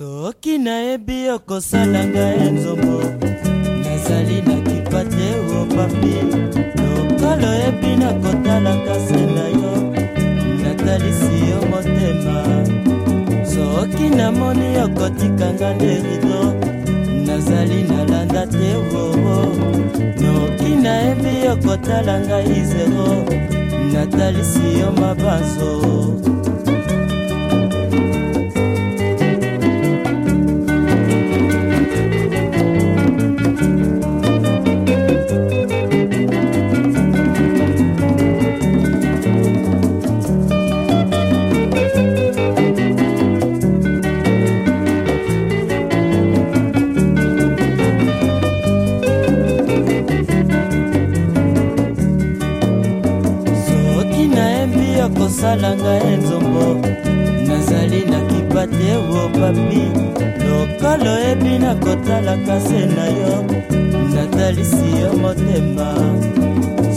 soki nayebi okosala ngai nzombo nazali na kipate o papi lokolo yebi na kotalaka se na yo natalisi yo motema soki namoni okotikanga nde rido nazali nalanda te oo noki nayebi okotala ngai zero natalisi yo mabanzo na ngai nzombo nazali na kipate wo papi lokolo oyebi na kotalaka se na yo natalisi yo motema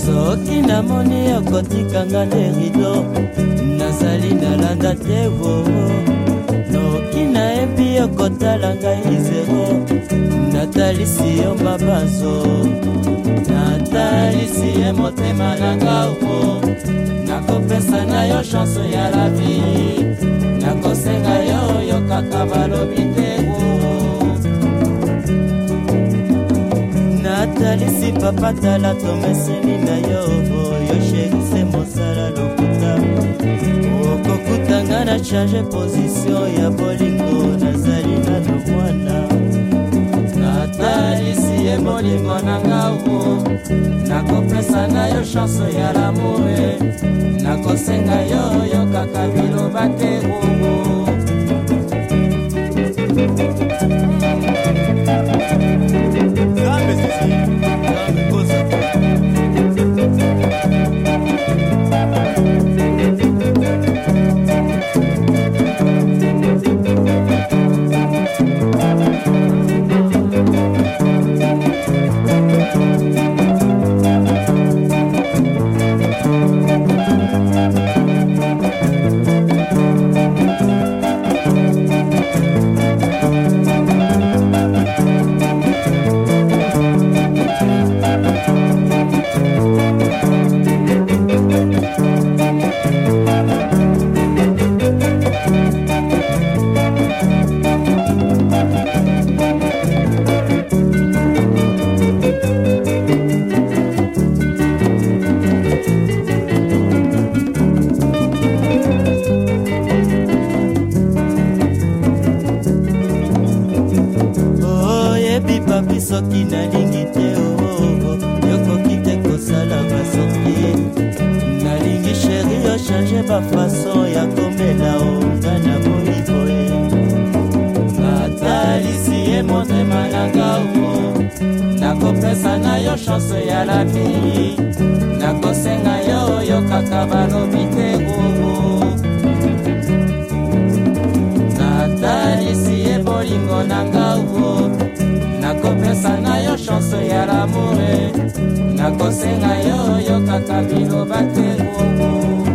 soki namoni okotikanga nde rido nazali nalanda te wo noki nayebi okotala ngai zero natalisi yo mabanzo osalisi ye motema na ngao nakopesa na yo chanse ya lavi nakosenga yo oyokaka balobi te natalisi papa tala tomeseni na yo oyo sherise mosala lokuta okokutanga na change pozisio ya nakopesa na yo chanse ya lamour nakosenga yo yokaka biloba te bongo soki nalingi te oo oh, oh, oh, yokoki te kosala basorti nalingi sheri ochange bafaso ya komela onga na eh. boyiboye natalisi ye motema nanga o nakopesa na yo chanse ya labi nakosenga yo oyokaka balobi te oo natalisi ye bolingo nanga o napesa na yo chanse ya lamour nakosenga yo oyokaka biloba te momo